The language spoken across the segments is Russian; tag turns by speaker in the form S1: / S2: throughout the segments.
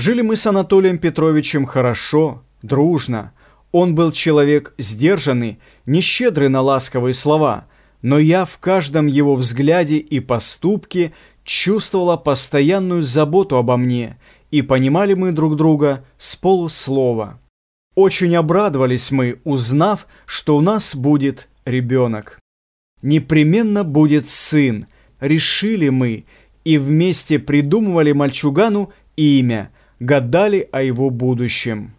S1: Жили мы с Анатолием Петровичем хорошо, дружно. Он был человек сдержанный, не щедрый на ласковые слова, но я в каждом его взгляде и поступке чувствовала постоянную заботу обо мне, и понимали мы друг друга с полуслова. Очень обрадовались мы, узнав, что у нас будет ребенок. Непременно будет сын, решили мы, и вместе придумывали мальчугану имя – гадали о его будущем.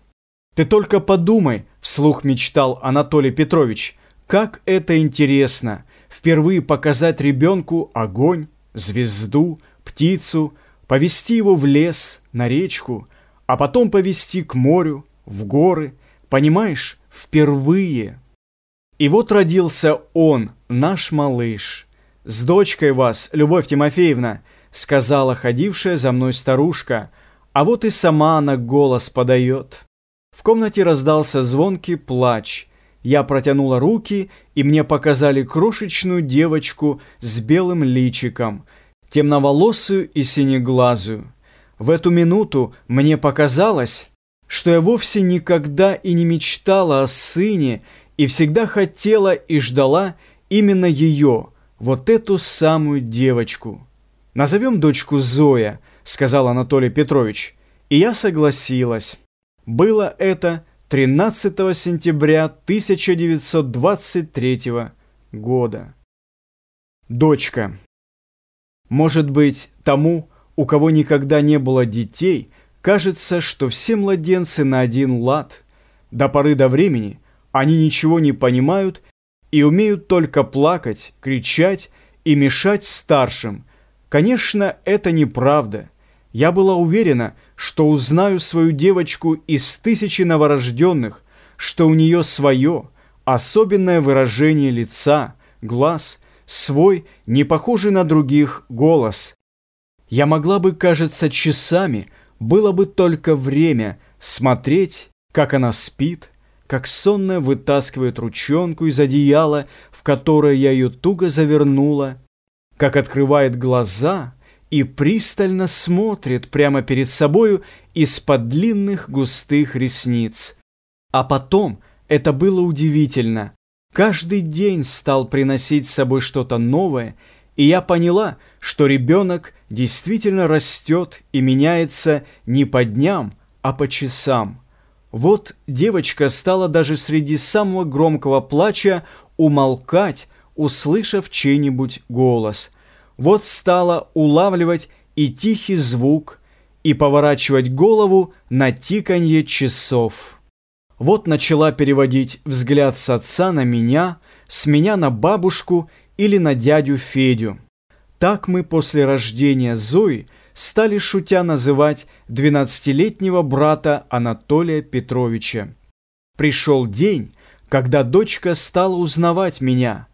S1: «Ты только подумай», – вслух мечтал Анатолий Петрович, – «как это интересно, впервые показать ребенку огонь, звезду, птицу, повести его в лес, на речку, а потом повести к морю, в горы, понимаешь, впервые». И вот родился он, наш малыш. «С дочкой вас, Любовь Тимофеевна», — сказала ходившая за мной старушка — а вот и сама она голос подает. В комнате раздался звонкий плач. Я протянула руки, и мне показали крошечную девочку с белым личиком, темноволосую и синеглазую. В эту минуту мне показалось, что я вовсе никогда и не мечтала о сыне и всегда хотела и ждала именно ее, вот эту самую девочку. Назовем дочку Зоя – сказал Анатолий Петрович. И я согласилась. Было это 13 сентября 1923 года. Дочка. Может быть, тому, у кого никогда не было детей, кажется, что все младенцы на один лад. До поры до времени они ничего не понимают и умеют только плакать, кричать и мешать старшим. Конечно, это неправда. Я была уверена, что узнаю свою девочку из тысячи новорожденных, что у нее свое, особенное выражение лица, глаз, свой, не похожий на других, голос. Я могла бы, кажется, часами, было бы только время смотреть, как она спит, как сонная вытаскивает ручонку из одеяла, в которое я ее туго завернула, как открывает глаза — и пристально смотрит прямо перед собою из-под длинных густых ресниц. А потом, это было удивительно, каждый день стал приносить с собой что-то новое, и я поняла, что ребенок действительно растет и меняется не по дням, а по часам. Вот девочка стала даже среди самого громкого плача умолкать, услышав чей-нибудь голос – вот стала улавливать и тихий звук, и поворачивать голову на тиканье часов. Вот начала переводить взгляд с отца на меня, с меня на бабушку или на дядю Федю. Так мы после рождения Зои стали шутя называть двенадцатилетнего брата Анатолия Петровича. Пришел день, когда дочка стала узнавать меня.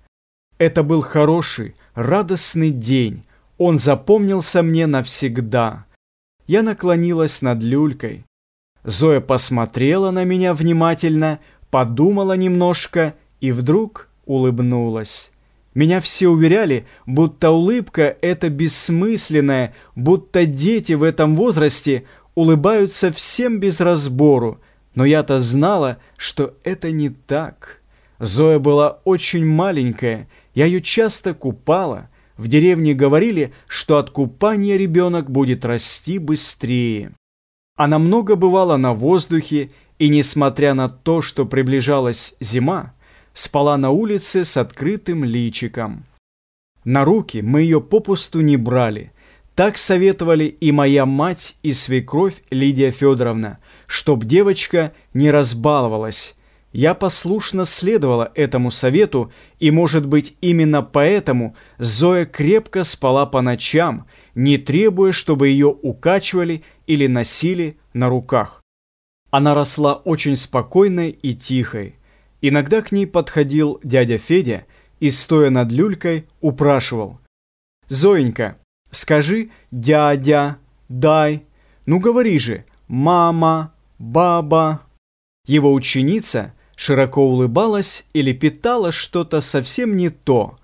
S1: Это был хороший, радостный день. Он запомнился мне навсегда. Я наклонилась над люлькой. Зоя посмотрела на меня внимательно, подумала немножко и вдруг улыбнулась. Меня все уверяли, будто улыбка – это бессмысленная, будто дети в этом возрасте улыбаются всем без разбору. Но я-то знала, что это не так. Зоя была очень маленькая, я ее часто купала. В деревне говорили, что от купания ребенок будет расти быстрее. Она много бывала на воздухе, и, несмотря на то, что приближалась зима, спала на улице с открытым личиком. На руки мы ее попусту не брали. Так советовали и моя мать, и свекровь Лидия Федоровна, чтоб девочка не разбаловалась, я послушно следовала этому совету, и, может быть, именно поэтому Зоя крепко спала по ночам, не требуя, чтобы ее укачивали или носили на руках. Она росла очень спокойной и тихой. Иногда к ней подходил дядя Федя и, стоя над люлькой, упрашивал. «Зоенька, скажи «дядя», «дай», ну говори же «мама», «баба». Его ученица – широко улыбалась или питала что-то совсем не то,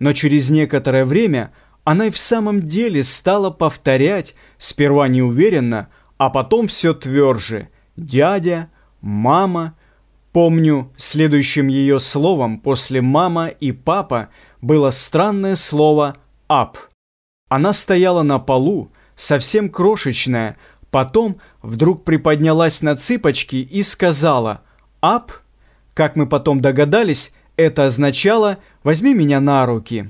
S1: но через некоторое время она и в самом деле стала повторять, сперва неуверенно, а потом все тверже. Дядя, мама. Помню, следующим ее словом после «мама» и «папа» было странное слово «ап». Она стояла на полу, совсем крошечная, потом вдруг приподнялась на цыпочки и сказала «ап». Как мы потом догадались, это означало «возьми меня на руки».